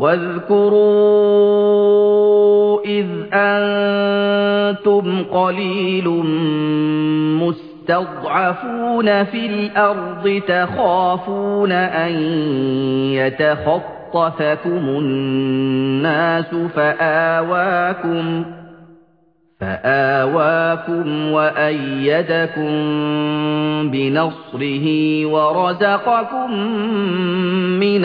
واذكروا إذ أنتم قليل مستضعفون في الأرض تخافون أن يتخطفكم الناس فآواكم فآواكم وأيدكم بنصره ورزقكم من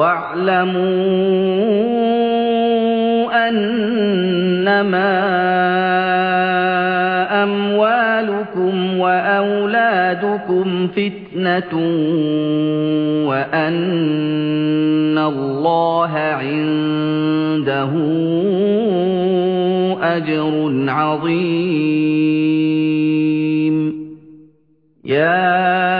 واعلموا أنما أموالكم وأولادكم فتنة وأن الله عنده أجر عظيم. يا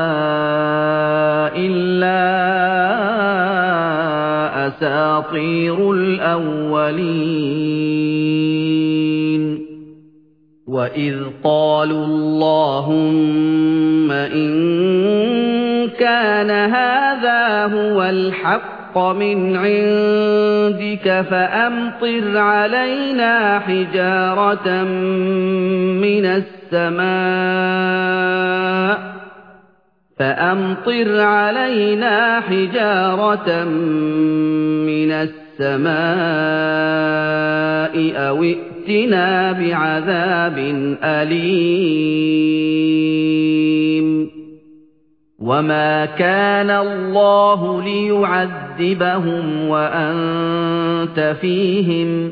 أساطير الأولين. وإذ قالوا اللهم إن كان هذا هو الحق من عندك فأمطر علينا حجارة من السماء. فأمطر علينا حجارة من السماء أو ائتنا بعذاب أليم. وما كان الله ليعذبهم وأنت فيهم.